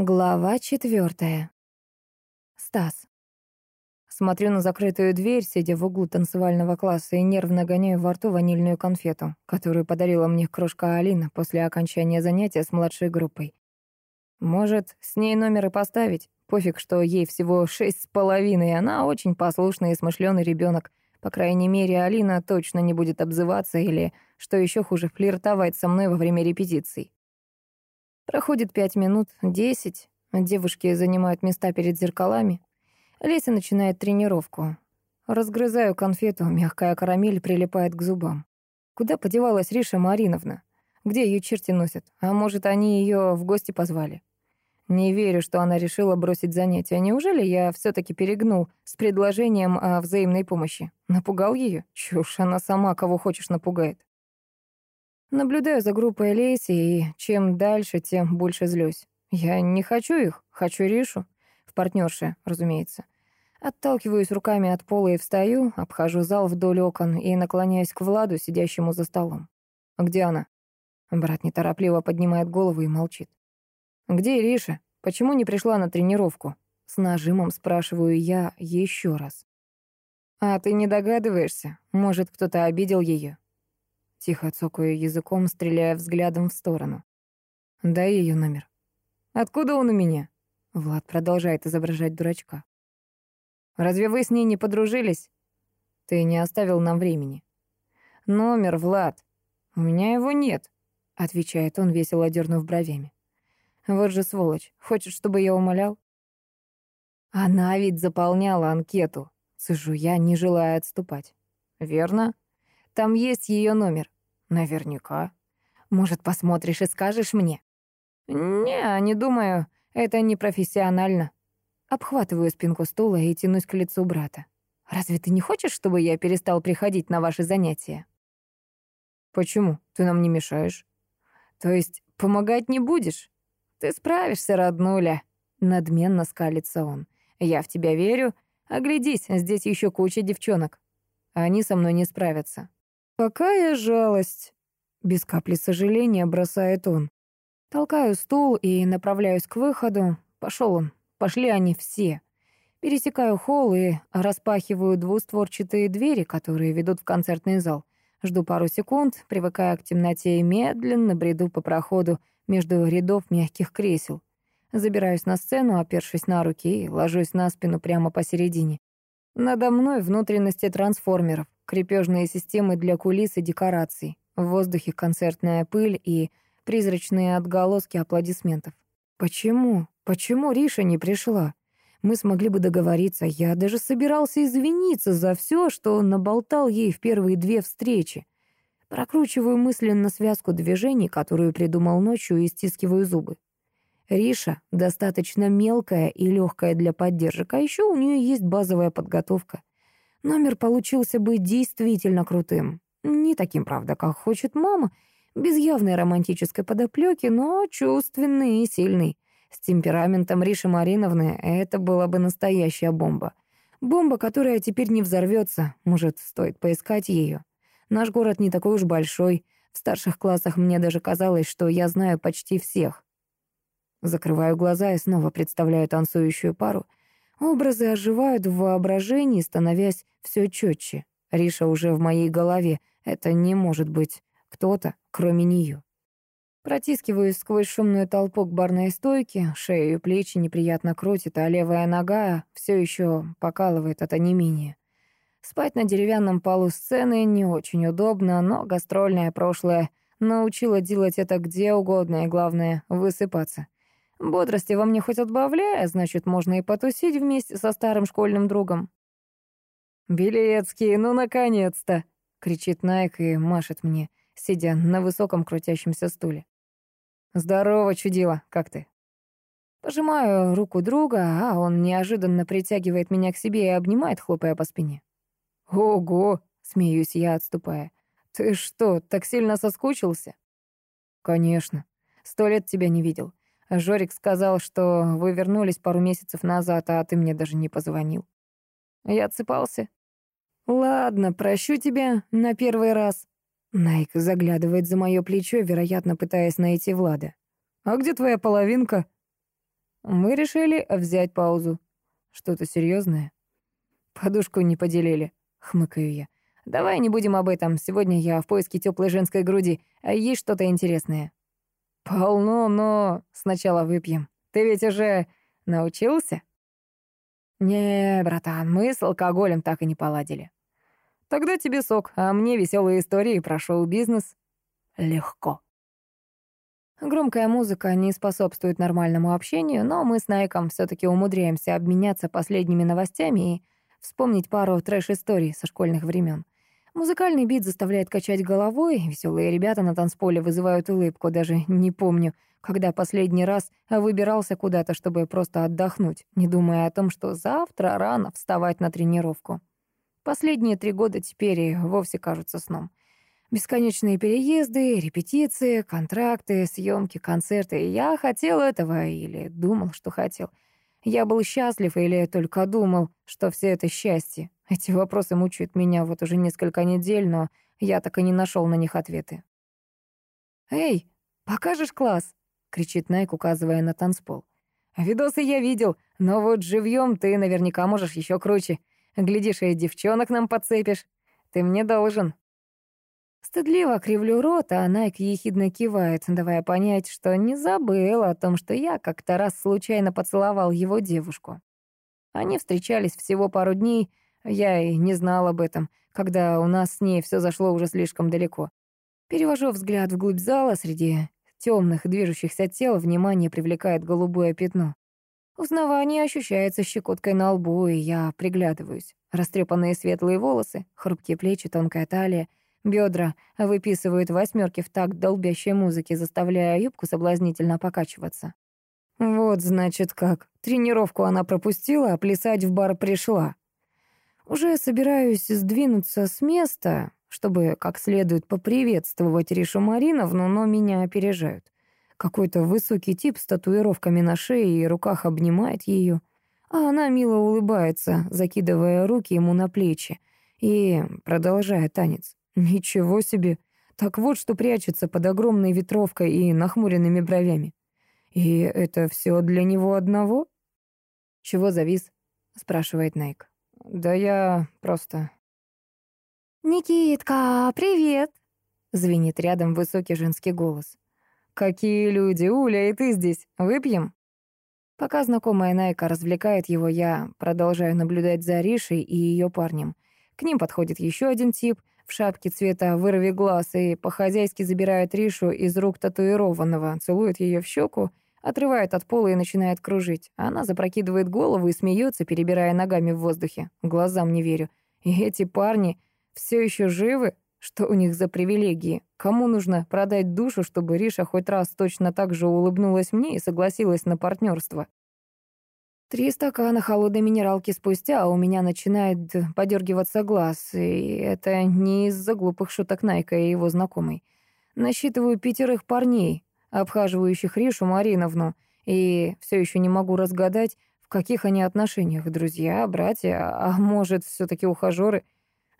Глава четвертая. Стас. Смотрю на закрытую дверь, сидя в углу танцевального класса, и нервно гоняю во рту ванильную конфету, которую подарила мне крошка Алина после окончания занятия с младшей группой. Может, с ней номер и поставить? Пофиг, что ей всего шесть с половиной, она очень послушный и смышленый ребенок. По крайней мере, Алина точно не будет обзываться или, что еще хуже, флиртовать со мной во время репетиций. Проходит пять минут, десять. Девушки занимают места перед зеркалами. Леся начинает тренировку. Разгрызаю конфету, мягкая карамель прилипает к зубам. Куда подевалась Риша Мариновна? Где ее черти носят? А может, они ее в гости позвали? Не верю, что она решила бросить занятия. Неужели я все таки перегнул с предложением о взаимной помощи? Напугал ее? Чушь, она сама кого хочешь напугает. Наблюдаю за группой Леси, и чем дальше, тем больше злюсь. Я не хочу их, хочу Ришу. В партнерше, разумеется. Отталкиваюсь руками от пола и встаю, обхожу зал вдоль окон и наклоняюсь к Владу, сидящему за столом. «Где она?» Брат неторопливо поднимает голову и молчит. «Где Риша? Почему не пришла на тренировку?» С нажимом спрашиваю я еще раз. «А ты не догадываешься? Может, кто-то обидел ее? Тихо цокаю языком, стреляя взглядом в сторону. Дай ее номер. Откуда он у меня? Влад продолжает изображать дурачка. Разве вы с ней не подружились? Ты не оставил нам времени. Номер, Влад. У меня его нет, отвечает он, весело дернув бровями. Вот же сволочь. Хочет, чтобы я умолял? Она ведь заполняла анкету. Сижу я, не желая отступать. Верно? Там есть ее номер. Наверняка. Может, посмотришь и скажешь мне? Не, не думаю. Это непрофессионально. Обхватываю спинку стула и тянусь к лицу брата. Разве ты не хочешь, чтобы я перестал приходить на ваши занятия? Почему? Ты нам не мешаешь. То есть помогать не будешь? Ты справишься, роднуля. Надменно скалится он. Я в тебя верю. Оглядись, здесь еще куча девчонок. Они со мной не справятся. «Какая жалость!» — без капли сожаления бросает он. Толкаю стул и направляюсь к выходу. Пошел он. Пошли они все. Пересекаю холл и распахиваю двустворчатые двери, которые ведут в концертный зал. Жду пару секунд, привыкая к темноте и медленно бреду по проходу между рядов мягких кресел. Забираюсь на сцену, опершись на руки, и ложусь на спину прямо посередине. Надо мной внутренности трансформеров, крепежные системы для кулис и декораций, в воздухе концертная пыль и призрачные отголоски аплодисментов. Почему? Почему Риша не пришла? Мы смогли бы договориться. Я даже собирался извиниться за все, что наболтал ей в первые две встречи. Прокручиваю мысленно связку движений, которую придумал ночью, и стискиваю зубы. Риша достаточно мелкая и легкая для поддержек, а еще у нее есть базовая подготовка. Номер получился бы действительно крутым. Не таким, правда, как хочет мама, без явной романтической подоплеки, но чувственный и сильный. С темпераментом Риши Мариновны это была бы настоящая бомба. Бомба, которая теперь не взорвется. Может, стоит поискать ее. Наш город не такой уж большой. В старших классах мне даже казалось, что я знаю почти всех. Закрываю глаза и снова представляю танцующую пару. Образы оживают в воображении, становясь все четче. Риша уже в моей голове. Это не может быть кто-то, кроме нее. Протискиваюсь сквозь шумную толпу к барной стойке, шею и плечи неприятно крутит, а левая нога все еще покалывает от онемения. Спать на деревянном полу сцены не очень удобно, но гастрольное прошлое научило делать это где угодно и, главное, высыпаться. Бодрости во мне хоть отбавляя, значит, можно и потусить вместе со старым школьным другом. «Белецкий, ну, наконец-то!» — кричит Найк и машет мне, сидя на высоком крутящемся стуле. «Здорово, чудила, как ты?» Пожимаю руку друга, а он неожиданно притягивает меня к себе и обнимает, хлопая по спине. «Ого!» — смеюсь я, отступая. «Ты что, так сильно соскучился?» «Конечно. Сто лет тебя не видел. Жорик сказал, что вы вернулись пару месяцев назад, а ты мне даже не позвонил. Я отсыпался. Ладно, прощу тебя на первый раз. Найк заглядывает за мое плечо, вероятно, пытаясь найти Влада. А где твоя половинка? Мы решили взять паузу. Что-то серьезное? Подушку не поделили, хмыкаю я. Давай не будем об этом. Сегодня я в поиске теплой женской груди. А есть что-то интересное? Полно, но сначала выпьем. Ты ведь уже научился? Не, братан, мы с алкоголем так и не поладили. Тогда тебе сок, а мне веселые истории про шоу-бизнес. Легко. Громкая музыка не способствует нормальному общению, но мы с Найком все таки умудряемся обменяться последними новостями и вспомнить пару трэш-историй со школьных времен. Музыкальный бит заставляет качать головой, веселые ребята на танцполе вызывают улыбку, даже не помню, когда последний раз выбирался куда-то, чтобы просто отдохнуть, не думая о том, что завтра рано вставать на тренировку. Последние три года теперь и вовсе кажутся сном. Бесконечные переезды, репетиции, контракты, съемки, концерты. Я хотел этого или думал, что хотел. Я был счастлив или только думал, что все это счастье. Эти вопросы мучают меня вот уже несколько недель, но я так и не нашел на них ответы. «Эй, покажешь класс?» — кричит Найк, указывая на танцпол. «Видосы я видел, но вот живьем ты наверняка можешь еще круче. Глядишь, и девчонок нам подцепишь. Ты мне должен». Стыдливо кривлю рот, а Найк ехидно кивает, давая понять, что не забыл о том, что я как-то раз случайно поцеловал его девушку. Они встречались всего пару дней, я и не знал об этом, когда у нас с ней все зашло уже слишком далеко. Перевожу взгляд вглубь зала, среди темных движущихся тел внимание привлекает голубое пятно. Узнавание ощущается щекоткой на лбу, и я приглядываюсь. Растрепанные светлые волосы, хрупкие плечи, тонкая талия — Бедра выписывают восьмерки в такт долбящей музыки, заставляя юбку соблазнительно покачиваться. Вот, значит, как. Тренировку она пропустила, а плясать в бар пришла. Уже собираюсь сдвинуться с места, чтобы как следует поприветствовать Ришу Мариновну, но меня опережают. Какой-то высокий тип с татуировками на шее и руках обнимает ее, а она мило улыбается, закидывая руки ему на плечи и продолжая танец. Ничего себе! Так вот, что прячется под огромной ветровкой и нахмуренными бровями. И это все для него одного? Чего завис? спрашивает Найк. Да я просто... «Никитка, привет!» — звенит рядом высокий женский голос. «Какие люди! Уля, и ты здесь! Выпьем?» Пока знакомая Найка развлекает его, я продолжаю наблюдать за Ришей и ее парнем. К ним подходит еще один тип — в шапке цвета вырви глаз и по-хозяйски забирает Ришу из рук татуированного, целует ее в щеку, отрывает от пола и начинает кружить. Она запрокидывает голову и смеется, перебирая ногами в воздухе. Глазам не верю. И эти парни все еще живы? Что у них за привилегии? Кому нужно продать душу, чтобы Риша хоть раз точно так же улыбнулась мне и согласилась на партнерство? Три стакана холодной минералки спустя, а у меня начинает подергиваться глаз, и это не из-за глупых шуток Найка и его знакомой. Насчитываю пятерых парней, обхаживающих Ришу Мариновну, и все еще не могу разгадать, в каких они отношениях, друзья, братья, а может, все таки ухажеры.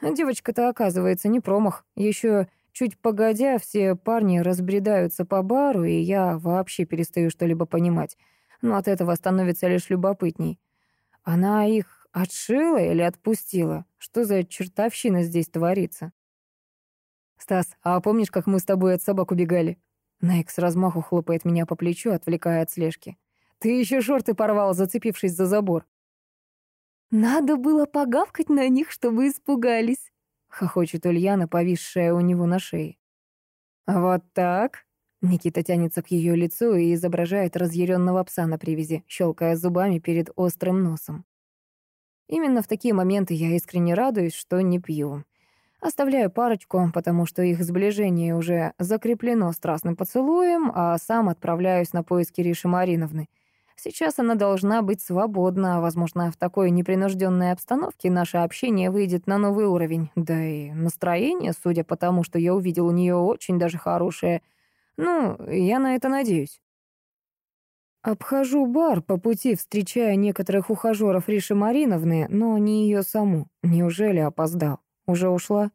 Девочка-то, оказывается, не промах. Еще чуть погодя, все парни разбредаются по бару, и я вообще перестаю что-либо понимать но от этого становится лишь любопытней. Она их отшила или отпустила? Что за чертовщина здесь творится? «Стас, а помнишь, как мы с тобой от собак убегали?» Найк с размаху хлопает меня по плечу, отвлекая от слежки. «Ты еще шорты порвал, зацепившись за забор». «Надо было погавкать на них, чтобы испугались», — хохочет Ульяна, повисшая у него на шее. «Вот так?» Никита тянется к ее лицу и изображает разъяренного пса на привязи, щелкая зубами перед острым носом. Именно в такие моменты я искренне радуюсь, что не пью. Оставляю парочку, потому что их сближение уже закреплено страстным поцелуем, а сам отправляюсь на поиски Риши Мариновны. Сейчас она должна быть свободна, возможно, в такой непринужденной обстановке наше общение выйдет на новый уровень. Да и настроение, судя по тому, что я увидел у нее очень даже хорошее — ну, я на это надеюсь. Обхожу бар по пути, встречая некоторых ухажеров Риши Мариновны, но не ее саму. Неужели опоздал? Уже ушла?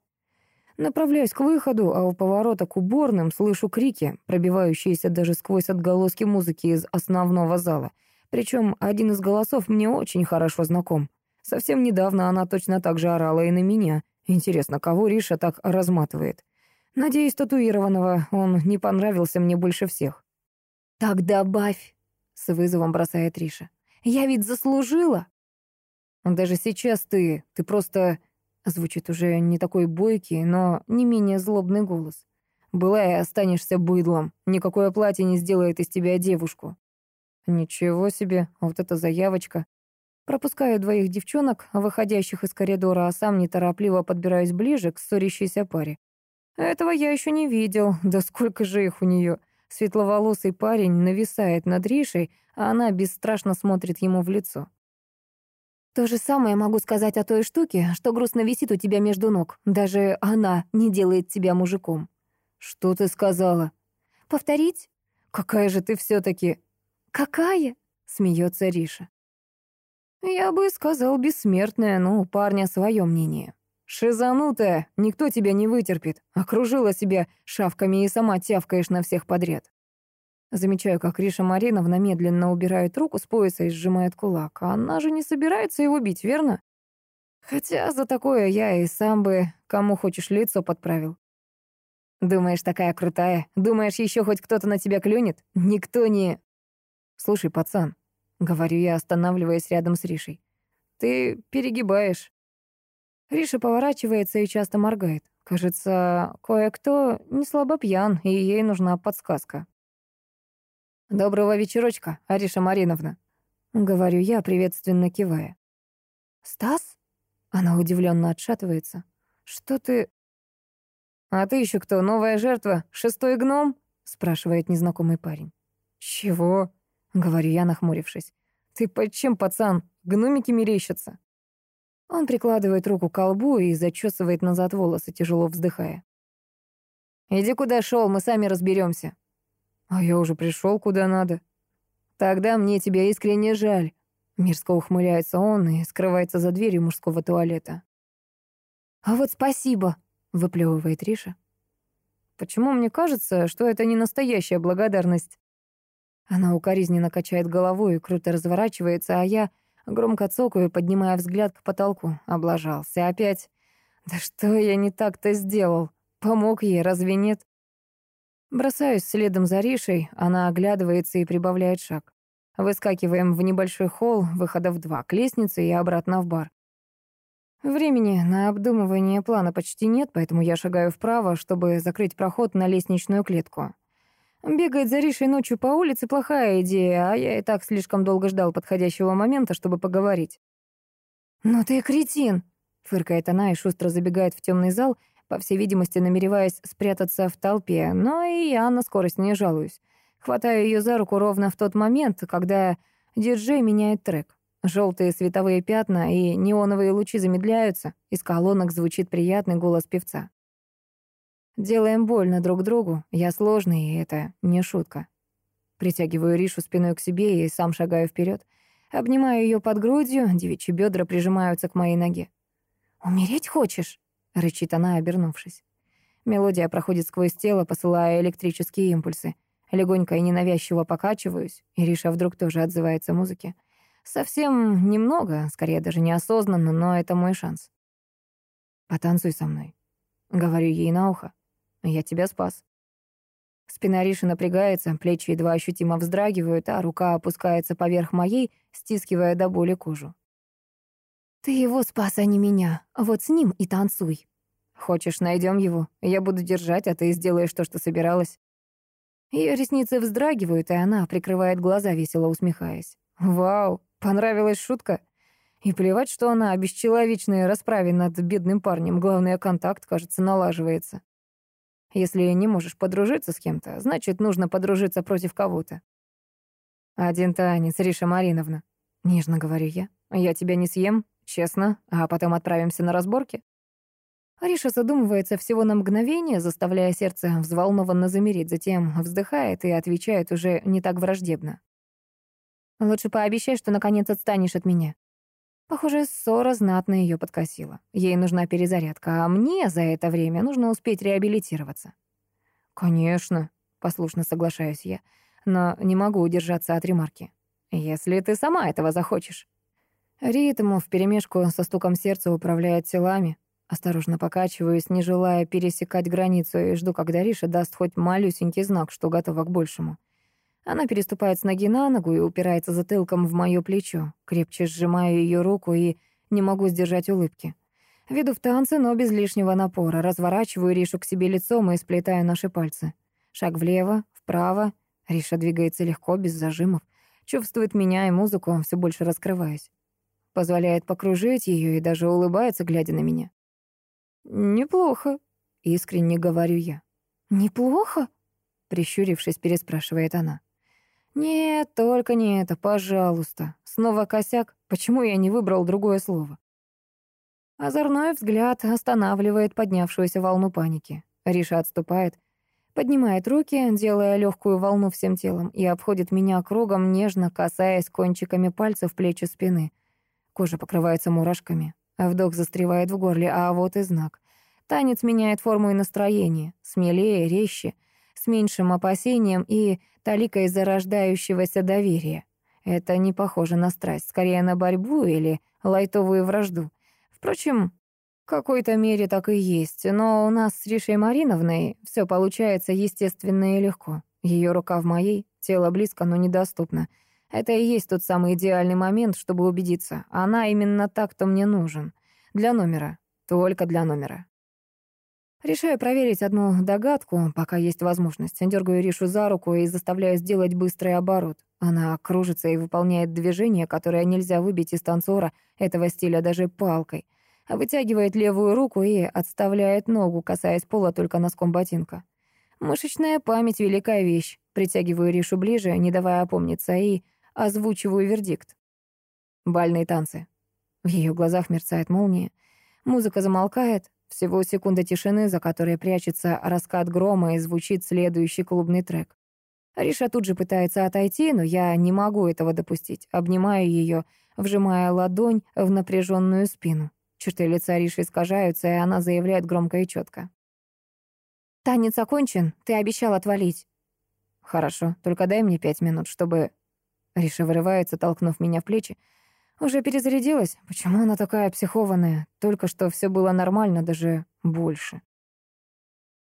Направляюсь к выходу, а у поворота к уборным слышу крики, пробивающиеся даже сквозь отголоски музыки из основного зала. Причем один из голосов мне очень хорошо знаком. Совсем недавно она точно так же орала и на меня. Интересно, кого Риша так разматывает? Надеюсь, татуированного он не понравился мне больше всех. «Так добавь!» — с вызовом бросает Риша. «Я ведь заслужила!» «Даже сейчас ты... Ты просто...» Звучит уже не такой бойкий, но не менее злобный голос. «Была и останешься быдлом. Никакое платье не сделает из тебя девушку». Ничего себе, вот эта заявочка. Пропускаю двоих девчонок, выходящих из коридора, а сам неторопливо подбираюсь ближе к ссорящейся паре. Этого я еще не видел, да сколько же их у нее. Светловолосый парень нависает над Ришей, а она бесстрашно смотрит ему в лицо. То же самое могу сказать о той штуке, что грустно висит у тебя между ног. Даже она не делает тебя мужиком. Что ты сказала? Повторить? Какая же ты все-таки... «Какая?» — смеется Риша. «Я бы сказал бессмертная, но у парня свое мнение. Шизанутая, никто тебя не вытерпит. Окружила себя шавками и сама тявкаешь на всех подряд». Замечаю, как Риша Мариновна медленно убирает руку с пояса и сжимает кулак. Она же не собирается его бить, верно? Хотя за такое я и сам бы кому хочешь лицо подправил. Думаешь, такая крутая? Думаешь, еще хоть кто-то на тебя клюнет? Никто не... «Слушай, пацан», — говорю я, останавливаясь рядом с Ришей, — «ты перегибаешь». Риша поворачивается и часто моргает. Кажется, кое-кто не слабо пьян, и ей нужна подсказка. «Доброго вечерочка, Ариша Мариновна», — говорю я, приветственно кивая. «Стас?» — она удивленно отшатывается. «Что ты...» «А ты еще кто, новая жертва? Шестой гном?» — спрашивает незнакомый парень. «Чего?» — говорю я, нахмурившись. «Ты под чем, пацан? Гномики мерещатся». Он прикладывает руку к колбу и зачесывает назад волосы, тяжело вздыхая. «Иди куда шел, мы сами разберемся. «А я уже пришел куда надо». «Тогда мне тебя искренне жаль», — мерзко ухмыляется он и скрывается за дверью мужского туалета. «А вот спасибо», — выплевывает Риша. «Почему мне кажется, что это не настоящая благодарность?» Она укоризненно качает головой и круто разворачивается, а я громко цокаю, поднимая взгляд к потолку. Облажался опять. Да что я не так-то сделал? Помог ей, разве нет? Бросаюсь следом за Ришей, она оглядывается и прибавляет шаг. Выскакиваем в небольшой холл, выходов два, к лестнице и обратно в бар. Времени на обдумывание плана почти нет, поэтому я шагаю вправо, чтобы закрыть проход на лестничную клетку. Бегать за Ришей ночью по улице — плохая идея, а я и так слишком долго ждал подходящего момента, чтобы поговорить. «Ну ты кретин!» — фыркает она и шустро забегает в темный зал, по всей видимости, намереваясь спрятаться в толпе, но и я на скорость не жалуюсь. Хватаю ее за руку ровно в тот момент, когда диджей меняет трек. Желтые световые пятна и неоновые лучи замедляются, из колонок звучит приятный голос певца. Делаем больно друг другу. Я сложный, и это не шутка. Притягиваю Ришу спиной к себе и сам шагаю вперед. Обнимаю ее под грудью, девичьи бедра прижимаются к моей ноге. «Умереть хочешь?» — рычит она, обернувшись. Мелодия проходит сквозь тело, посылая электрические импульсы. Легонько и ненавязчиво покачиваюсь, и Риша вдруг тоже отзывается музыке. Совсем немного, скорее даже неосознанно, но это мой шанс. «Потанцуй со мной», — говорю ей на ухо. Я тебя спас. Спина Риши напрягается, плечи едва ощутимо вздрагивают, а рука опускается поверх моей, стискивая до боли кожу. «Ты его спас, а не меня. Вот с ним и танцуй». «Хочешь, найдем его? Я буду держать, а ты сделаешь то, что собиралась». Ее ресницы вздрагивают, и она прикрывает глаза, весело усмехаясь. «Вау, понравилась шутка?» И плевать, что она о бесчеловечной расправе над бедным парнем. Главное, контакт, кажется, налаживается. Если не можешь подружиться с кем-то, значит, нужно подружиться против кого-то. Один танец, Риша Мариновна. Нежно говорю я. Я тебя не съем, честно, а потом отправимся на разборки. Риша задумывается всего на мгновение, заставляя сердце взволнованно замереть, затем вздыхает и отвечает уже не так враждебно. «Лучше пообещай, что наконец отстанешь от меня». Похоже, ссора знатно ее подкосила. Ей нужна перезарядка, а мне за это время нужно успеть реабилитироваться. «Конечно», — послушно соглашаюсь я, но не могу удержаться от ремарки. Если ты сама этого захочешь. Ритм вперемешку со стуком сердца управляет телами. Осторожно покачиваюсь, не желая пересекать границу, и жду, когда Риша даст хоть малюсенький знак, что готова к большему. Она переступает с ноги на ногу и упирается затылком в моё плечо. Крепче сжимаю ее руку и не могу сдержать улыбки. Веду в танце, но без лишнего напора. Разворачиваю Ришу к себе лицом и сплетаю наши пальцы. Шаг влево, вправо. Риша двигается легко, без зажимов. Чувствует меня и музыку, все больше раскрываясь. Позволяет покружить ее и даже улыбается, глядя на меня. «Неплохо», — искренне говорю я. «Неплохо?» — прищурившись, переспрашивает она. «Нет, только не это, пожалуйста. Снова косяк. Почему я не выбрал другое слово?» Озорной взгляд останавливает поднявшуюся волну паники. Риша отступает, поднимает руки, делая легкую волну всем телом, и обходит меня кругом, нежно касаясь кончиками пальцев плечи спины. Кожа покрывается мурашками, а вдох застревает в горле, а вот и знак. Танец меняет форму и настроение, смелее, резче, с меньшим опасением и таликой зарождающегося доверия. Это не похоже на страсть, скорее на борьбу или лайтовую вражду. Впрочем, в какой-то мере так и есть, но у нас с Ришей Мариновной все получается естественно и легко. Ее рука в моей, тело близко, но недоступно. Это и есть тот самый идеальный момент, чтобы убедиться. Она именно так, кто мне нужен. Для номера. Только для номера. Решаю проверить одну догадку, пока есть возможность. Дергаю Ришу за руку и заставляю сделать быстрый оборот. Она кружится и выполняет движение, которое нельзя выбить из танцора этого стиля даже палкой. Вытягивает левую руку и отставляет ногу, касаясь пола только носком ботинка. Мышечная память — великая вещь. Притягиваю Ришу ближе, не давая опомниться, и озвучиваю вердикт. Бальные танцы. В ее глазах мерцает молния. Музыка замолкает, всего секунда тишины, за которой прячется раскат грома и звучит следующий клубный трек. Риша тут же пытается отойти, но я не могу этого допустить. Обнимаю ее, вжимая ладонь в напряженную спину. Черты лица Риши искажаются, и она заявляет громко и четко. «Танец окончен, ты обещал отвалить». «Хорошо, только дай мне пять минут, чтобы...» Риша вырывается, толкнув меня в плечи. Уже перезарядилась? Почему она такая психованная? Только что все было нормально, даже больше.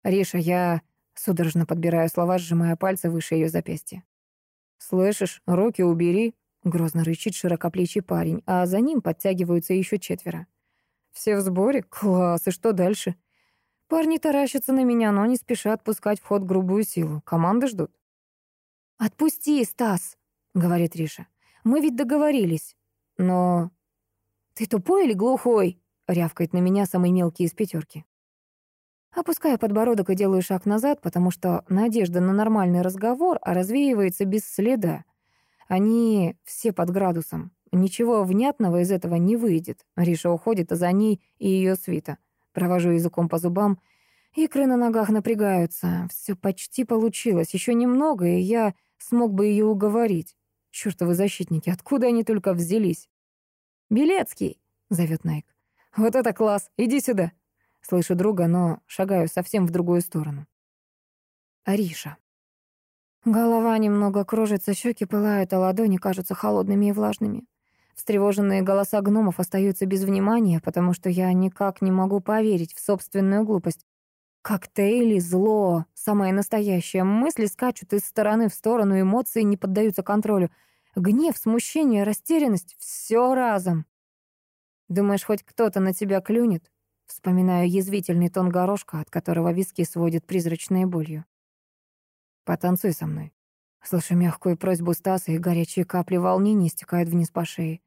Риша, я судорожно подбираю слова, сжимая пальцы выше ее запястья. «Слышишь, руки убери», — грозно рычит широкоплечий парень, а за ним подтягиваются еще четверо. «Все в сборе? Класс, и что дальше?» Парни таращатся на меня, но не спешат пускать в ход грубую силу. Команды ждут. «Отпусти, Стас», — говорит Риша. «Мы ведь договорились». Но... «Ты тупой или глухой?» — рявкает на меня самый мелкий из пятерки. Опускаю подбородок и делаю шаг назад, потому что надежда на нормальный разговор развеивается без следа. Они все под градусом. Ничего внятного из этого не выйдет. Риша уходит, а за ней и ее свита. Провожу языком по зубам. Икры на ногах напрягаются. Все почти получилось. Еще немного, и я смог бы ее уговорить. Чёртовы защитники, откуда они только взялись? «Белецкий!» — зовет Найк. «Вот это класс! Иди сюда!» Слышу друга, но шагаю совсем в другую сторону. Ариша. Голова немного кружится, щеки пылают, а ладони кажутся холодными и влажными. Встревоженные голоса гномов остаются без внимания, потому что я никак не могу поверить в собственную глупость. Коктейли — зло, самое настоящее. Мысли скачут из стороны в сторону, эмоции не поддаются контролю — Гнев, смущение, растерянность — все разом. Думаешь, хоть кто-то на тебя клюнет? Вспоминаю язвительный тон горошка, от которого виски сводит призрачной болью. Потанцуй со мной. Слышу мягкую просьбу Стаса, и горячие капли волнения стекают вниз по шее.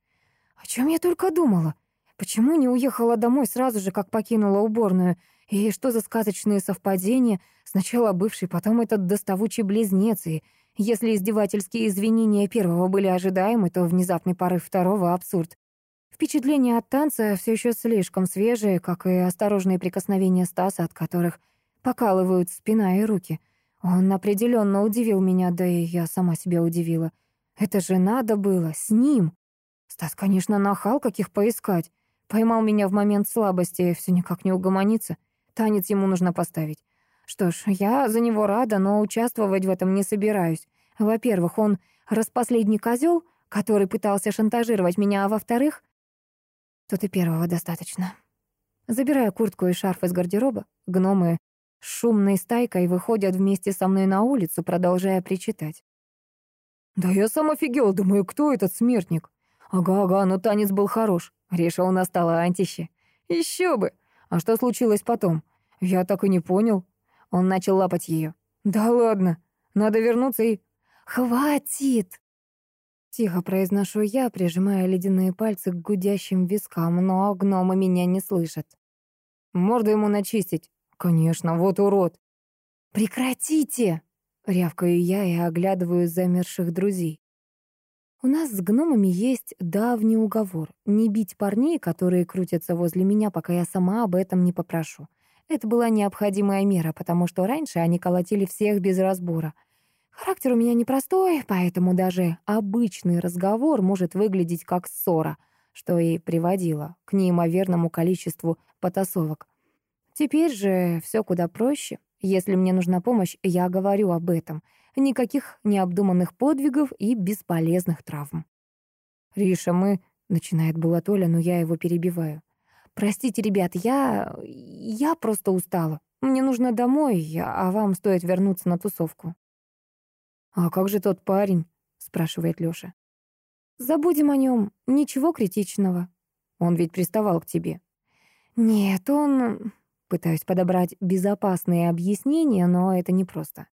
О чем я только думала? Почему не уехала домой сразу же, как покинула уборную? И что за сказочные совпадения? Сначала бывший, потом этот доставучий близнец, и если издевательские извинения первого были ожидаемы, то внезапный порыв второго — абсурд. Впечатления от танца все еще слишком свежие, как и осторожные прикосновения Стаса, от которых покалывают спина и руки. Он определенно удивил меня, да и я сама себя удивила. Это же надо было, с ним. Стас, конечно, нахал, каких поискать. Поймал меня в момент слабости, все никак не угомонится. Танец ему нужно поставить. Что ж, я за него рада, но участвовать в этом не собираюсь. Во-первых, он распоследний козел, который пытался шантажировать меня, а во-вторых... Тут и первого достаточно. Забирая куртку и шарф из гардероба, гномы с шумной стайкой выходят вместе со мной на улицу, продолжая причитать. «Да я сам офигел, думаю, кто этот смертник? Ага-ага, но танец был хорош. Реша у нас стала антище. Еще бы! А что случилось потом? Я так и не понял. Он начал лапать ее. Да ладно, надо вернуться и... Хватит! Тихо произношу я, прижимая ледяные пальцы к гудящим вискам, но гномы меня не слышат. Морду ему начистить. Конечно, вот урод. Прекратите! Рявкаю я и оглядываю замерших друзей. У нас с гномами есть давний уговор — не бить парней, которые крутятся возле меня, пока я сама об этом не попрошу. Это была необходимая мера, потому что раньше они колотили всех без разбора. Характер у меня непростой, поэтому даже обычный разговор может выглядеть как ссора, что и приводило к неимоверному количеству потасовок. Теперь же все куда проще. Если мне нужна помощь, я говорю об этом — Никаких необдуманных подвигов и бесполезных травм. «Риша, мы...» — начинает Толя, но я его перебиваю. «Простите, ребят, я... я просто устала. Мне нужно домой, а вам стоит вернуться на тусовку». «А как же тот парень?» — спрашивает Лёша. «Забудем о нем. Ничего критичного. Он ведь приставал к тебе». «Нет, он...» Пытаюсь подобрать безопасные объяснения, но это непросто.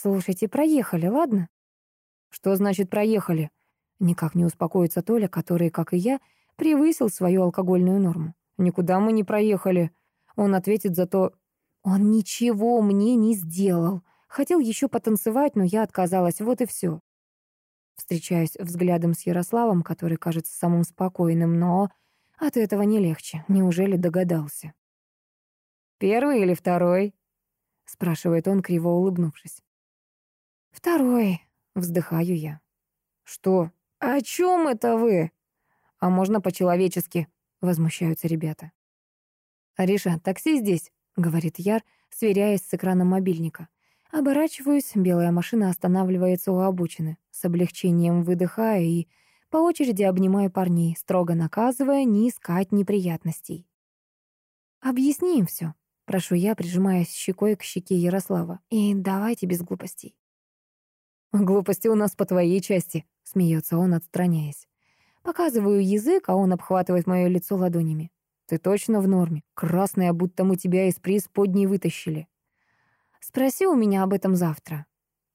«Слушайте, проехали, ладно?» «Что значит проехали?» Никак не успокоится Толя, который, как и я, превысил свою алкогольную норму. «Никуда мы не проехали». Он ответит за то, «Он ничего мне не сделал. Хотел еще потанцевать, но я отказалась, вот и все». Встречаюсь взглядом с Ярославом, который кажется самым спокойным, но от этого не легче. Неужели догадался? «Первый или второй?» — спрашивает он, криво улыбнувшись. «Второй», — вздыхаю я. «Что? О чем это вы?» «А можно по-человечески?» — возмущаются ребята. «Ариша, такси здесь», — говорит Яр, сверяясь с экраном мобильника. Оборачиваюсь, белая машина останавливается у обочины. С облегчением выдыхаю и по очереди обнимаю парней, строго наказывая не искать неприятностей. «Объясни им все», — прошу я, прижимаясь щекой к щеке Ярослава. «И давайте без глупостей». «Глупости у нас по твоей части», — смеется он, отстраняясь. Показываю язык, а он обхватывает мое лицо ладонями. «Ты точно в норме? Красная, будто мы тебя из преисподней вытащили». «Спроси у меня об этом завтра».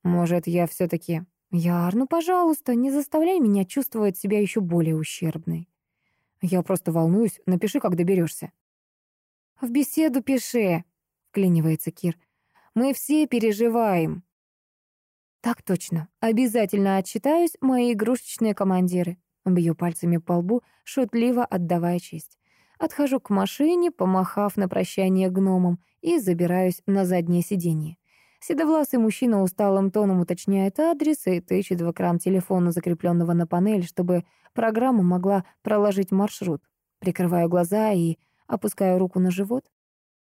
«Может, я все таки «Яр, ну, пожалуйста, не заставляй меня чувствовать себя еще более ущербной». «Я просто волнуюсь. Напиши, как доберешься. «В беседу пиши», — вклинивается Кир. «Мы все переживаем». «Так точно. Обязательно отчитаюсь, мои игрушечные командиры». Бью пальцами по лбу, шутливо отдавая честь. Отхожу к машине, помахав на прощание гномом, и забираюсь на заднее сиденье. Седовласый мужчина усталым тоном уточняет адрес и тычет в экран телефона, закрепленного на панель, чтобы программа могла проложить маршрут. Прикрываю глаза и опускаю руку на живот.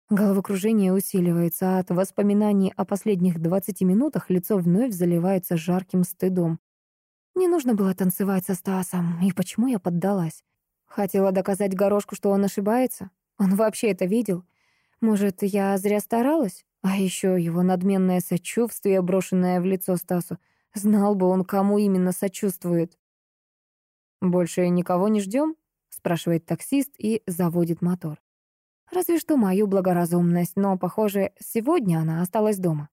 Головокружение усиливается, а от воспоминаний о последних 20 минутах лицо вновь заливается жарким стыдом. Не нужно было танцевать со Стасом, и почему я поддалась? Хотела доказать Горошку, что он ошибается? Он вообще это видел? Может, я зря старалась? А еще его надменное сочувствие, брошенное в лицо Стасу. Знал бы он, кому именно сочувствует. «Больше никого не ждем? спрашивает таксист и заводит мотор. Разве что мою благоразумность, но, похоже, сегодня она осталась дома.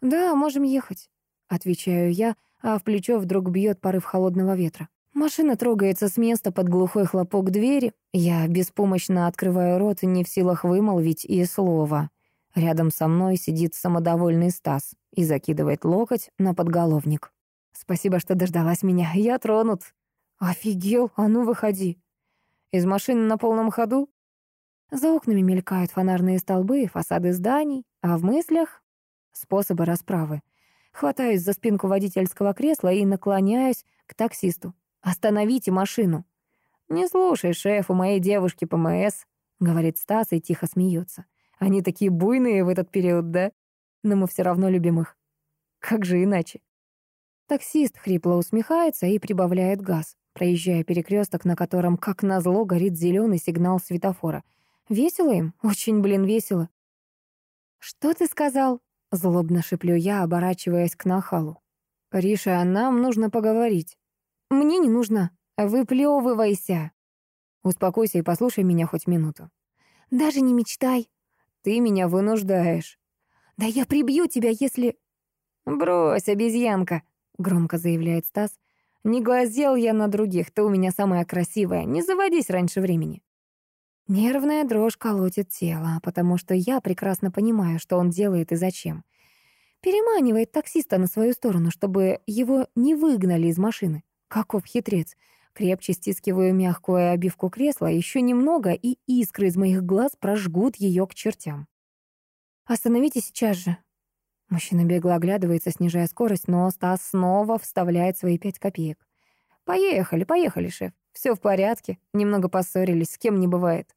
«Да, можем ехать», — отвечаю я, а в плечо вдруг бьет порыв холодного ветра. Машина трогается с места под глухой хлопок двери. Я беспомощно открываю рот, не в силах вымолвить и слова. Рядом со мной сидит самодовольный Стас и закидывает локоть на подголовник. «Спасибо, что дождалась меня. Я тронут». «Офигел, а ну выходи». «Из машины на полном ходу?» За окнами мелькают фонарные столбы фасады зданий, а в мыслях — способы расправы. Хватаюсь за спинку водительского кресла и наклоняюсь к таксисту. «Остановите машину!» «Не слушай, шеф, у моей девушки ПМС», — говорит Стас и тихо смеется. «Они такие буйные в этот период, да? Но мы все равно любим их. Как же иначе?» Таксист хрипло усмехается и прибавляет газ, проезжая перекресток, на котором, как назло, горит зеленый сигнал светофора. Весело им? Очень, блин, весело. «Что ты сказал?» — злобно шиплю я, оборачиваясь к нахалу. «Риша, нам нужно поговорить». «Мне не нужно. Выплевывайся». «Успокойся и послушай меня хоть минуту». «Даже не мечтай». «Ты меня вынуждаешь». «Да я прибью тебя, если...» «Брось, обезьянка», — громко заявляет Стас. «Не глазел я на других, ты у меня самая красивая. Не заводись раньше времени». Нервная дрожь колотит тело, потому что я прекрасно понимаю, что он делает и зачем. Переманивает таксиста на свою сторону, чтобы его не выгнали из машины. Каков хитрец. Крепче стискиваю мягкую обивку кресла, еще немного, и искры из моих глаз прожгут ее к чертям. «Остановитесь сейчас же». Мужчина бегло оглядывается, снижая скорость, но Стас снова вставляет свои пять копеек. «Поехали, поехали, шеф. Все в порядке. Немного поссорились, с кем не бывает».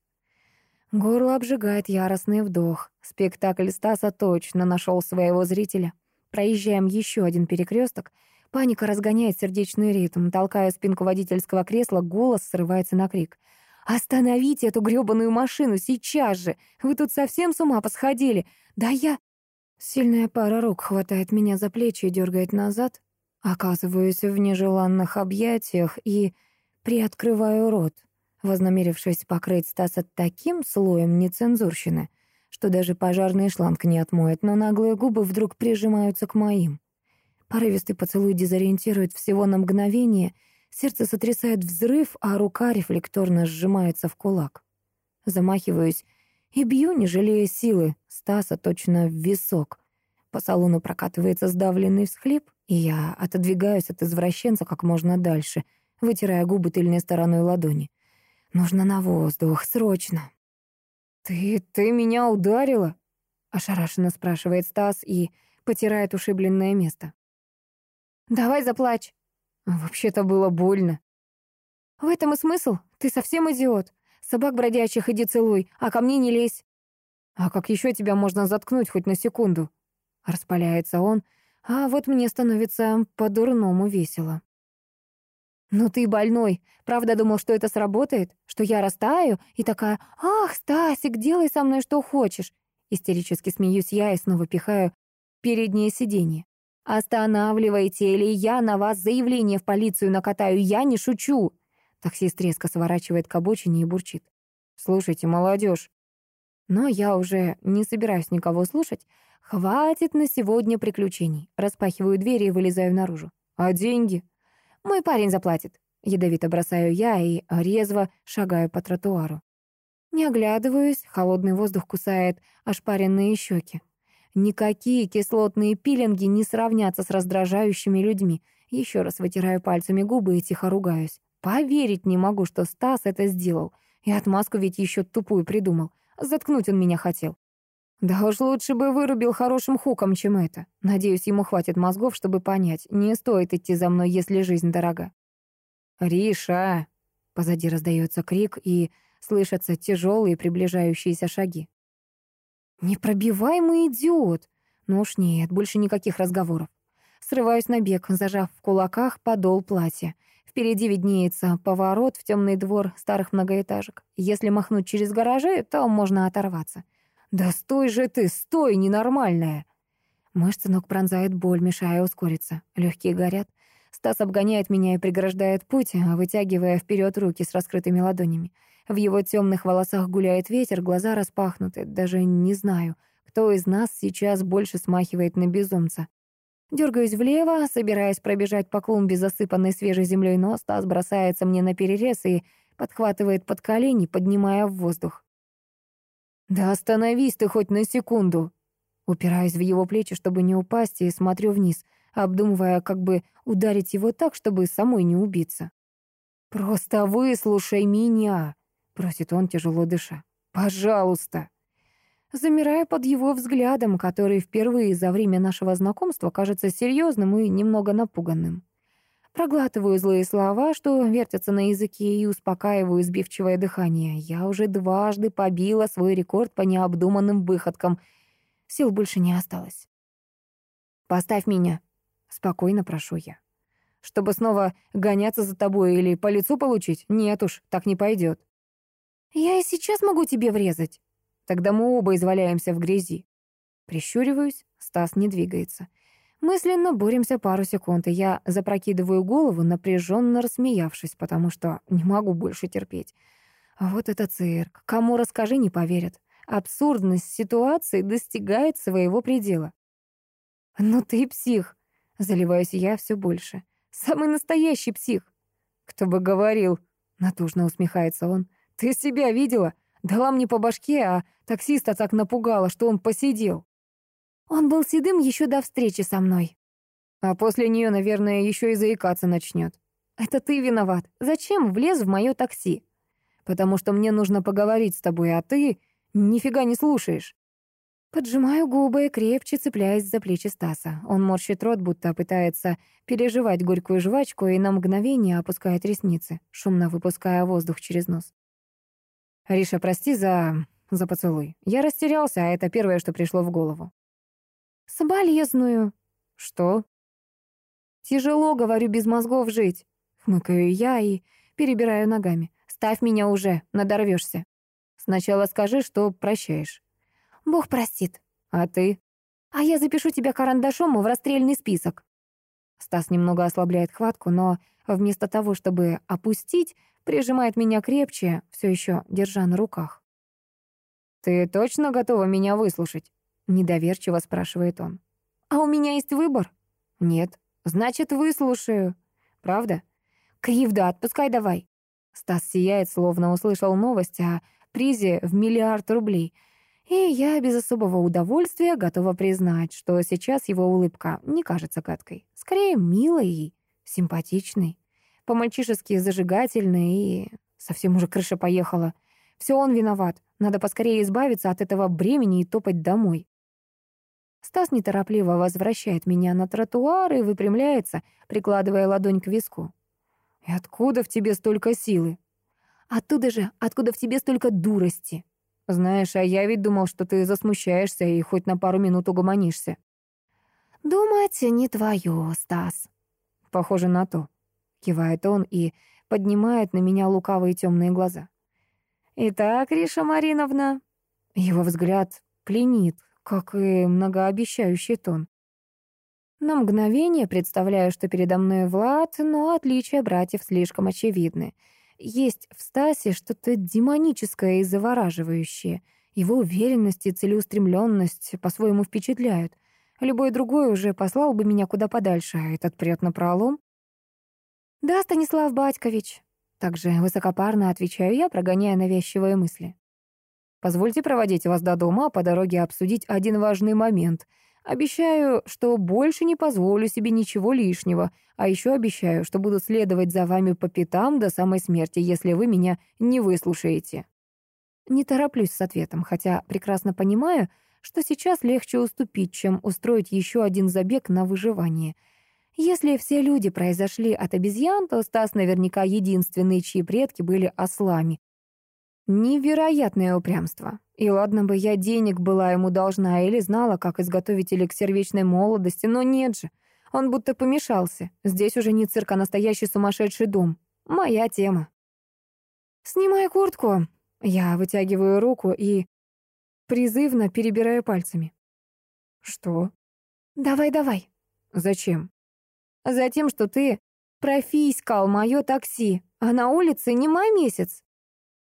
Горло обжигает яростный вдох. Спектакль Стаса точно нашел своего зрителя. Проезжаем еще один перекресток — Паника разгоняет сердечный ритм. Толкая спинку водительского кресла, голос срывается на крик. «Остановите эту грёбаную машину сейчас же! Вы тут совсем с ума посходили! Да я...» Сильная пара рук хватает меня за плечи и дергает назад. Оказываюсь в нежеланных объятиях и приоткрываю рот, вознамерившись покрыть Стаса таким слоем нецензурщины, что даже пожарный шланг не отмоет, но наглые губы вдруг прижимаются к моим. Порывистый поцелуй дезориентирует всего на мгновение, сердце сотрясает взрыв, а рука рефлекторно сжимается в кулак. Замахиваюсь и бью, не жалея силы, Стаса точно в висок. По салону прокатывается сдавленный всхлип, и я отодвигаюсь от извращенца как можно дальше, вытирая губы тыльной стороной ладони. Нужно на воздух, срочно. «Ты... ты меня ударила?» — ошарашенно спрашивает Стас и потирает ушибленное место. Давай заплачь. Вообще-то было больно. В этом и смысл. Ты совсем идиот. Собак бродячих иди целуй, а ко мне не лезь. А как еще тебя можно заткнуть хоть на секунду? Распаляется он, а вот мне становится по-дурному весело. «Ну ты больной. Правда думал, что это сработает? Что я растаю и такая «Ах, Стасик, делай со мной что хочешь». Истерически смеюсь я и снова пихаю переднее сиденье. «Останавливайте, или я на вас заявление в полицию накатаю, я не шучу!» Таксист резко сворачивает к обочине и бурчит. «Слушайте, молодежь!» Но я уже не собираюсь никого слушать. Хватит на сегодня приключений. Распахиваю двери и вылезаю наружу. «А деньги?» «Мой парень заплатит». Ядовито бросаю я и резво шагаю по тротуару. Не оглядываюсь, холодный воздух кусает ошпаренные щеки. Никакие кислотные пилинги не сравнятся с раздражающими людьми. Еще раз вытираю пальцами губы и тихо ругаюсь. Поверить не могу, что Стас это сделал. И отмазку ведь еще тупую придумал. Заткнуть он меня хотел. Да уж лучше бы вырубил хорошим хуком, чем это. Надеюсь, ему хватит мозгов, чтобы понять, не стоит идти за мной, если жизнь дорога. «Риша!» Позади раздается крик, и слышатся тяжелые приближающиеся шаги. Непробиваемый идиот. Ну уж нет, больше никаких разговоров. Срываюсь на бег, зажав в кулаках подол платья. Впереди виднеется поворот в темный двор старых многоэтажек. Если махнуть через гаражи, то можно оторваться. «Да стой же ты, стой, ненормальная!» Мышцы ног пронзает боль, мешая ускориться. Легкие горят. Стас обгоняет меня и преграждает путь, вытягивая вперед руки с раскрытыми ладонями. В его темных волосах гуляет ветер, глаза распахнуты. Даже не знаю, кто из нас сейчас больше смахивает на безумца. Дергаюсь влево, собираясь пробежать по клумбе, засыпанной свежей землей, но Стас бросается мне на перерез и подхватывает под колени, поднимая в воздух. «Да остановись ты хоть на секунду!» Упираюсь в его плечи, чтобы не упасть, и смотрю вниз, обдумывая, как бы ударить его так, чтобы самой не убиться. «Просто выслушай меня!» просит он, тяжело дыша. «Пожалуйста!» Замирая под его взглядом, который впервые за время нашего знакомства кажется серьезным и немного напуганным. Проглатываю злые слова, что вертятся на языке, и успокаиваю сбивчивое дыхание. Я уже дважды побила свой рекорд по необдуманным выходкам. Сил больше не осталось. «Поставь меня», — Спокойно прошу я. Чтобы снова гоняться за тобой или по лицу получить? Нет уж, так не пойдет. Я и сейчас могу тебе врезать. Тогда мы оба изваляемся в грязи. Прищуриваюсь, Стас не двигается. Мысленно боремся пару секунд, и я запрокидываю голову, напряженно рассмеявшись, потому что не могу больше терпеть. А вот это цирк. Кому расскажи, не поверят. Абсурдность ситуации достигает своего предела. «Ну ты псих!» — заливаюсь я все больше. «Самый настоящий псих!» «Кто бы говорил!» — натужно усмехается он. «Ты себя видела? Дала мне по башке, а таксиста так напугала, что он посидел». Он был седым еще до встречи со мной. А после нее, наверное, еще и заикаться начнет. Это ты виноват. Зачем влез в мое такси? Потому что мне нужно поговорить с тобой, а ты нифига не слушаешь. Поджимаю губы, крепче цепляясь за плечи Стаса. Он морщит рот, будто пытается переживать горькую жвачку и на мгновение опускает ресницы, шумно выпуская воздух через нос. «Риша, прости за... за поцелуй. Я растерялся, а это первое, что пришло в голову. «Соболезную». «Что?» «Тяжело, говорю, без мозгов жить». Хмыкаю я и перебираю ногами. «Ставь меня уже, надорвешься. Сначала скажи, что прощаешь». «Бог простит». «А ты?» «А я запишу тебя карандашом в расстрельный список». Стас немного ослабляет хватку, но вместо того, чтобы опустить, прижимает меня крепче, все еще держа на руках. «Ты точно готова меня выслушать?» Недоверчиво спрашивает он. «А у меня есть выбор?» «Нет». «Значит, выслушаю». «Правда?» «Кривда, отпускай давай». Стас сияет, словно услышал новость о призе в миллиард рублей. И я без особого удовольствия готова признать, что сейчас его улыбка не кажется гадкой. Скорее, милой и симпатичной. По-мальчишески зажигательной и... Совсем уже крыша поехала. Все он виноват. Надо поскорее избавиться от этого бремени и топать домой. Стас неторопливо возвращает меня на тротуар и выпрямляется, прикладывая ладонь к виску. «И откуда в тебе столько силы?» «Оттуда же, откуда в тебе столько дурости?» «Знаешь, а я ведь думал, что ты засмущаешься и хоть на пару минут угомонишься». «Думать не твое, Стас». «Похоже на то», — кивает он и поднимает на меня лукавые темные глаза. «Итак, Риша Мариновна...» Его взгляд пленит, как и многообещающий тон. На мгновение представляю, что передо мной Влад, но отличия братьев слишком очевидны. Есть в Стасе что-то демоническое и завораживающее. Его уверенность и целеустремленность по-своему впечатляют. Любой другой уже послал бы меня куда подальше, а этот прет на пролом. «Да, Станислав Батькович», — также высокопарно отвечаю я, прогоняя навязчивые мысли. Позвольте проводить вас до дома, а по дороге обсудить один важный момент. Обещаю, что больше не позволю себе ничего лишнего, а еще обещаю, что буду следовать за вами по пятам до самой смерти, если вы меня не выслушаете. Не тороплюсь с ответом, хотя прекрасно понимаю, что сейчас легче уступить, чем устроить еще один забег на выживание. Если все люди произошли от обезьян, то Стас наверняка единственный, чьи предки были ослами, Невероятное упрямство. И ладно бы я денег была ему должна или знала, как изготовить эликсир вечной молодости, но нет же. Он будто помешался. Здесь уже не цирк, а настоящий сумасшедший дом. Моя тема. «Снимай куртку». Я вытягиваю руку и призывно перебираю пальцами. «Что?» «Давай-давай». «Зачем?» «Затем, что ты профискал мое такси, а на улице не май месяц.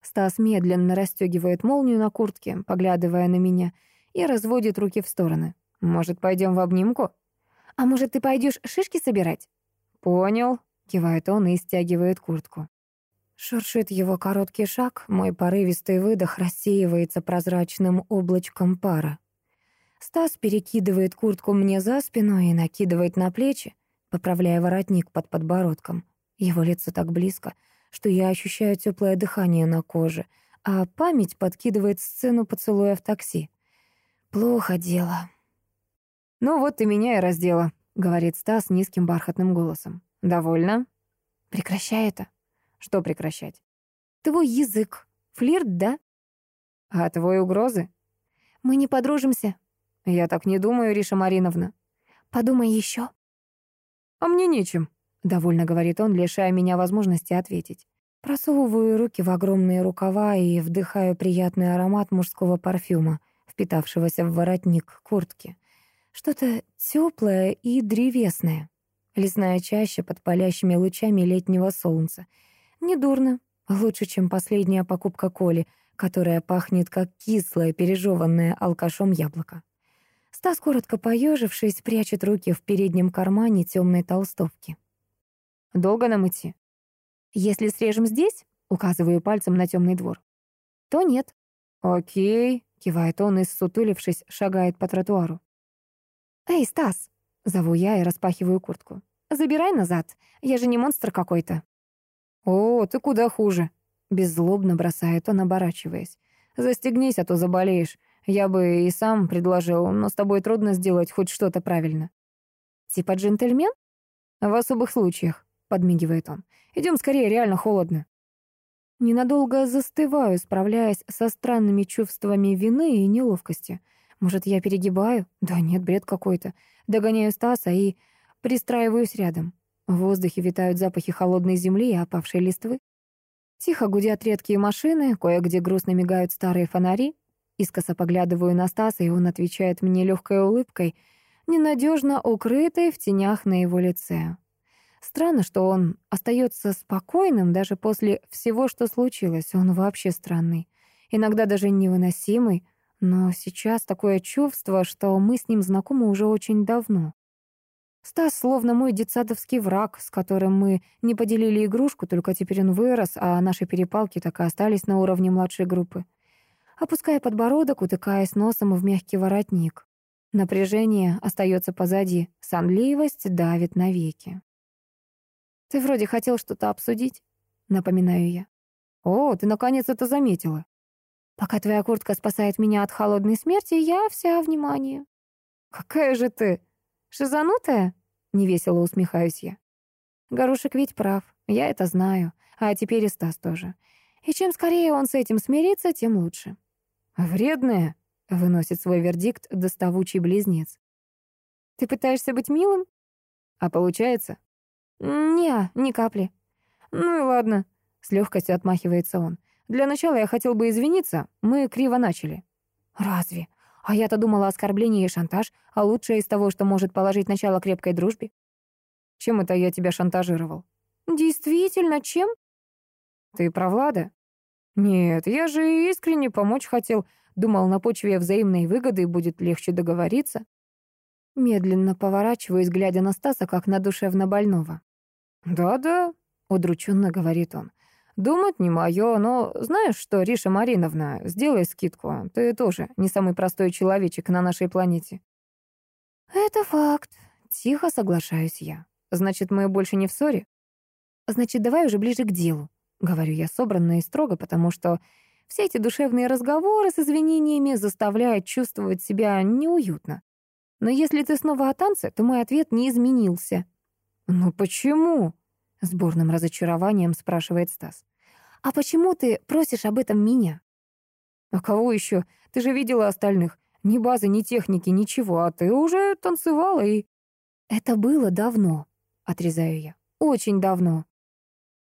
Стас медленно расстегивает молнию на куртке, поглядывая на меня, и разводит руки в стороны. «Может, пойдем в обнимку?» «А может, ты пойдешь шишки собирать?» «Понял», — кивает он и стягивает куртку. Шуршит его короткий шаг, мой порывистый выдох рассеивается прозрачным облачком пара. Стас перекидывает куртку мне за спину и накидывает на плечи, поправляя воротник под подбородком. Его лицо так близко — что я ощущаю теплое дыхание на коже, а память подкидывает сцену поцелуя в такси. Плохо дело. «Ну вот ты меня и раздела», — говорит Стас низким бархатным голосом. «Довольно?» «Прекращай это». «Что прекращать?» «Твой язык. Флирт, да?» «А твои угрозы?» «Мы не подружимся». «Я так не думаю, Риша Мариновна». «Подумай еще. «А мне нечем», — довольно говорит он, лишая меня возможности ответить. Просовываю руки в огромные рукава и вдыхаю приятный аромат мужского парфюма, впитавшегося в воротник куртки. Что-то теплое и древесное. Лесная чаща под палящими лучами летнего солнца. Недурно. Лучше, чем последняя покупка Коли, которая пахнет как кислое, пережеванное алкашом яблоко. Стас, коротко поежившись, прячет руки в переднем кармане темной толстовки. «Долго нам идти?» «Если срежем здесь», — указываю пальцем на темный двор, — «то нет». «Окей», — кивает он и, ссутулившись, шагает по тротуару. «Эй, Стас!» — зову я и распахиваю куртку. «Забирай назад, я же не монстр какой-то». «О, ты куда хуже», — беззлобно бросает он, оборачиваясь. «Застегнись, а то заболеешь. Я бы и сам предложил, но с тобой трудно сделать хоть что-то правильно». «Типа джентльмен?» «В особых случаях», — подмигивает он. «Идем скорее, реально холодно». Ненадолго застываю, справляясь со странными чувствами вины и неловкости. Может, я перегибаю? Да нет, бред какой-то. Догоняю Стаса и пристраиваюсь рядом. В воздухе витают запахи холодной земли и опавшей листвы. Тихо гудят редкие машины, кое-где грустно мигают старые фонари. Искоса поглядываю на Стаса, и он отвечает мне легкой улыбкой, ненадежно укрытой в тенях на его лице. Странно, что он остается спокойным даже после всего, что случилось. Он вообще странный. Иногда даже невыносимый. Но сейчас такое чувство, что мы с ним знакомы уже очень давно. Стас словно мой детсадовский враг, с которым мы не поделили игрушку, только теперь он вырос, а наши перепалки так и остались на уровне младшей группы. Опуская подбородок, утыкаясь носом в мягкий воротник. Напряжение остается позади, сонливость давит навеки. «Ты вроде хотел что-то обсудить?» — напоминаю я. «О, ты наконец это заметила!» Пока твоя куртка спасает меня от холодной смерти, я вся внимание. Какая же ты шизанутая? Невесело усмехаюсь я. Горошек ведь прав, я это знаю, а теперь и Стас тоже. И чем скорее он с этим смирится, тем лучше. Вредная, выносит свой вердикт доставучий близнец. Ты пытаешься быть милым? А получается? Не, ни капли. Ну и ладно, с легкостью отмахивается он. Для начала я хотел бы извиниться, мы криво начали». «Разве? А я-то думала оскорбление и шантаж, а лучшее из того, что может положить начало крепкой дружбе». «Чем это я тебя шантажировал?» «Действительно, чем?» «Ты про Влада?» «Нет, я же искренне помочь хотел. Думал, на почве взаимной выгоды будет легче договориться». Медленно поворачиваюсь, глядя на Стаса, как на душевно больного. «Да-да», — удрученно говорит он. Думать не мое, но знаешь что, Риша Мариновна, сделай скидку. Ты тоже не самый простой человечек на нашей планете. Это факт. Тихо соглашаюсь я. Значит, мы больше не в ссоре? Значит, давай уже ближе к делу. Говорю я собранно и строго, потому что все эти душевные разговоры с извинениями заставляют чувствовать себя неуютно. Но если ты снова о танце, то мой ответ не изменился. «Ну почему?» — с бурным разочарованием спрашивает Стас. «А почему ты просишь об этом меня?» «А кого еще? Ты же видела остальных. Ни базы, ни техники, ничего, а ты уже танцевала и...» «Это было давно», — отрезаю я. «Очень давно».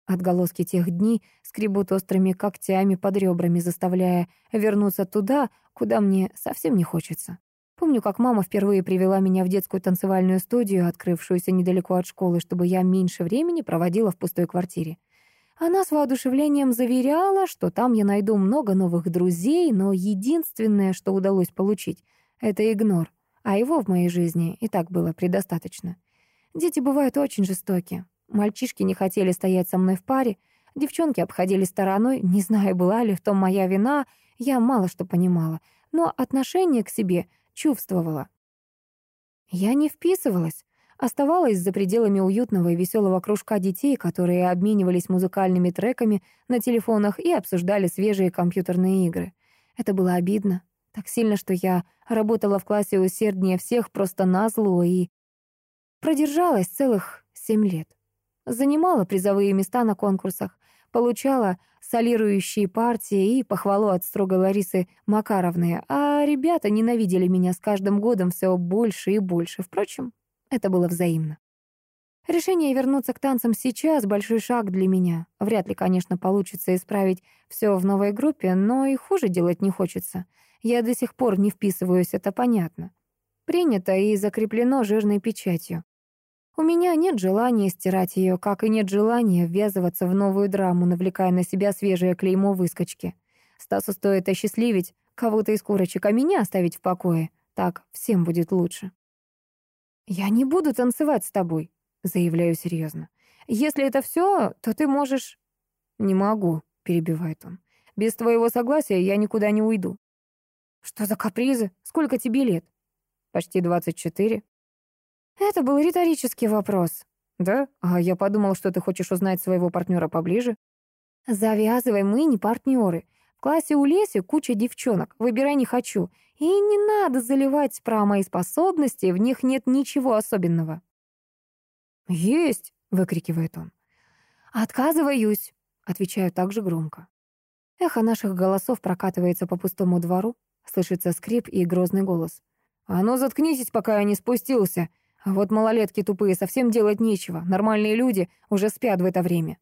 Отголоски тех дней скребут острыми когтями под ребрами, заставляя вернуться туда, куда мне совсем не хочется. Помню, как мама впервые привела меня в детскую танцевальную студию, открывшуюся недалеко от школы, чтобы я меньше времени проводила в пустой квартире. Она с воодушевлением заверяла, что там я найду много новых друзей, но единственное, что удалось получить, — это игнор, а его в моей жизни и так было предостаточно. Дети бывают очень жестоки. Мальчишки не хотели стоять со мной в паре, девчонки обходили стороной, не знаю, была ли в том моя вина, я мало что понимала, но отношение к себе — чувствовала. Я не вписывалась, оставалась за пределами уютного и веселого кружка детей, которые обменивались музыкальными треками на телефонах и обсуждали свежие компьютерные игры. Это было обидно. Так сильно, что я работала в классе усерднее всех просто назло и продержалась целых семь лет. Занимала призовые места на конкурсах, получала солирующие партии и похвалу от строгой Ларисы Макаровны, а ребята ненавидели меня с каждым годом все больше и больше. Впрочем, это было взаимно. Решение вернуться к танцам сейчас — большой шаг для меня. Вряд ли, конечно, получится исправить все в новой группе, но и хуже делать не хочется. Я до сих пор не вписываюсь, это понятно. Принято и закреплено жирной печатью. У меня нет желания стирать ее, как и нет желания ввязываться в новую драму, навлекая на себя свежее клеймо выскочки. Стасу стоит осчастливить кого-то из курочек, а меня оставить в покое. Так всем будет лучше. «Я не буду танцевать с тобой», — заявляю серьезно. «Если это все, то ты можешь...» «Не могу», — перебивает он. «Без твоего согласия я никуда не уйду». «Что за капризы? Сколько тебе лет?» «Почти двадцать четыре». «Это был риторический вопрос». «Да? А я подумал, что ты хочешь узнать своего партнера поближе». «Завязывай, мы не партнеры. В классе у Леси куча девчонок. Выбирай не хочу. И не надо заливать про мои способности, в них нет ничего особенного». «Есть!» — выкрикивает он. «Отказываюсь!» — отвечаю так же громко. Эхо наших голосов прокатывается по пустому двору, слышится скрип и грозный голос. «А ну заткнитесь, пока я не спустился! А вот малолетки тупые, совсем делать нечего, нормальные люди уже спят в это время».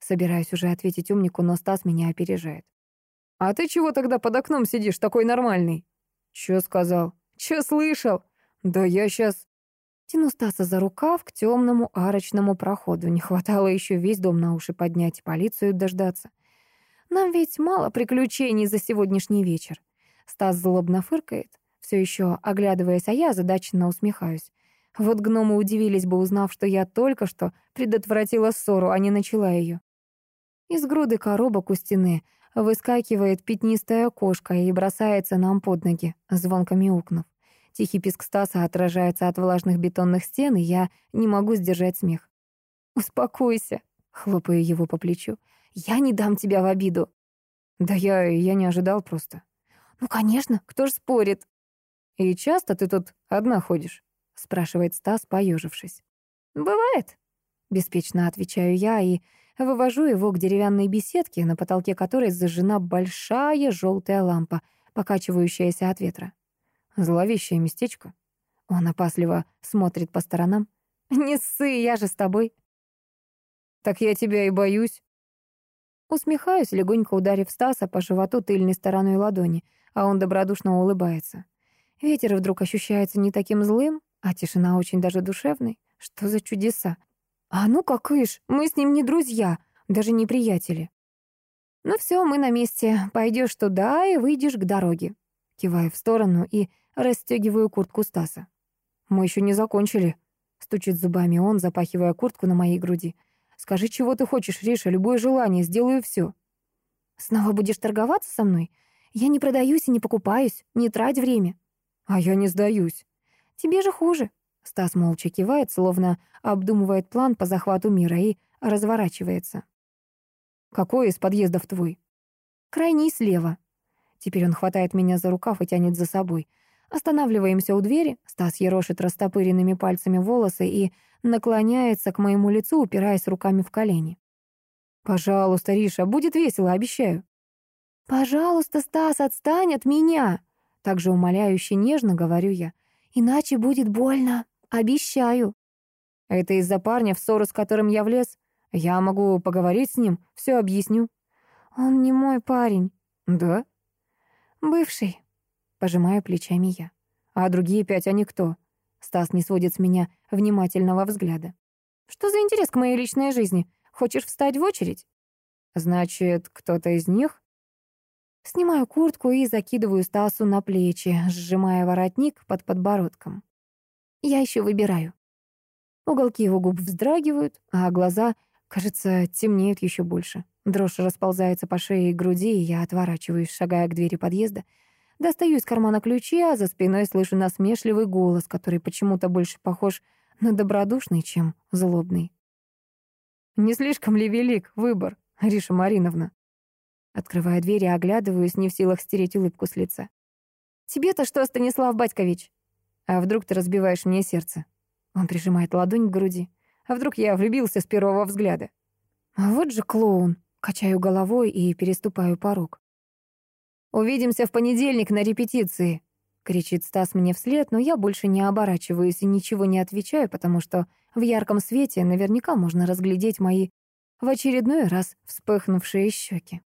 Собираюсь уже ответить умнику, но Стас меня опережает. «А ты чего тогда под окном сидишь, такой нормальный?» «Чё сказал? Чё слышал? Да я сейчас...» Тяну Стаса за рукав к темному арочному проходу. Не хватало еще весь дом на уши поднять, полицию дождаться. Нам ведь мало приключений за сегодняшний вечер. Стас злобно фыркает, все еще оглядываясь, а я задаченно усмехаюсь. Вот гномы удивились бы, узнав, что я только что предотвратила ссору, а не начала ее. Из груды коробок у стены выскакивает пятнистая кошка и бросается нам под ноги, звонко мяукнув. Тихий писк Стаса отражается от влажных бетонных стен, и я не могу сдержать смех. «Успокойся», — хлопаю его по плечу. «Я не дам тебя в обиду». «Да я, я не ожидал просто». «Ну, конечно, кто ж спорит?» «И часто ты тут одна ходишь?» — спрашивает Стас, поежившись. «Бывает», — беспечно отвечаю я и вывожу его к деревянной беседке, на потолке которой зажжена большая желтая лампа, покачивающаяся от ветра. Зловещее местечко. Он опасливо смотрит по сторонам. «Не ссы, я же с тобой». «Так я тебя и боюсь». Усмехаюсь, легонько ударив Стаса по животу тыльной стороной ладони, а он добродушно улыбается. Ветер вдруг ощущается не таким злым, а тишина очень даже душевной. Что за чудеса? А ну как ишь, мы с ним не друзья, даже не приятели. Ну все, мы на месте. Пойдешь туда и выйдешь к дороге. Киваю в сторону и Расстегиваю куртку Стаса. «Мы еще не закончили», — стучит зубами он, запахивая куртку на моей груди. «Скажи, чего ты хочешь, Риша, любое желание, сделаю все». «Снова будешь торговаться со мной? Я не продаюсь и не покупаюсь, не трать время». «А я не сдаюсь». «Тебе же хуже». Стас молча кивает, словно обдумывает план по захвату мира и разворачивается. «Какой из подъездов твой?» «Крайний слева». Теперь он хватает меня за рукав и тянет за собой. Останавливаемся у двери, Стас ерошит растопыренными пальцами волосы и наклоняется к моему лицу, упираясь руками в колени. «Пожалуйста, Риша, будет весело, обещаю». «Пожалуйста, Стас, отстань от меня!» Также умоляюще нежно говорю я. «Иначе будет больно, обещаю». «Это из-за парня, в ссору с которым я влез? Я могу поговорить с ним, все объясню». «Он не мой парень». «Да?» «Бывший». Пожимаю плечами я. А другие пять, они кто? Стас не сводит с меня внимательного взгляда. Что за интерес к моей личной жизни? Хочешь встать в очередь? Значит, кто-то из них? Снимаю куртку и закидываю Стасу на плечи, сжимая воротник под подбородком. Я еще выбираю. Уголки его губ вздрагивают, а глаза, кажется, темнеют еще больше. Дрожь расползается по шее и груди, и я отворачиваюсь, шагая к двери подъезда, Достаю из кармана ключи, а за спиной слышу насмешливый голос, который почему-то больше похож на добродушный, чем злобный. «Не слишком ли велик выбор, Риша Мариновна?» Открывая дверь и оглядываюсь, не в силах стереть улыбку с лица. «Тебе-то что, Станислав Батькович? А вдруг ты разбиваешь мне сердце?» Он прижимает ладонь к груди. «А вдруг я влюбился с первого взгляда?» «А вот же клоун!» Качаю головой и переступаю порог. «Увидимся в понедельник на репетиции», — кричит Стас мне вслед, но я больше не оборачиваюсь и ничего не отвечаю, потому что В ярком свете наверняка можно разглядеть мои в очередной раз вспыхнувшие щеки.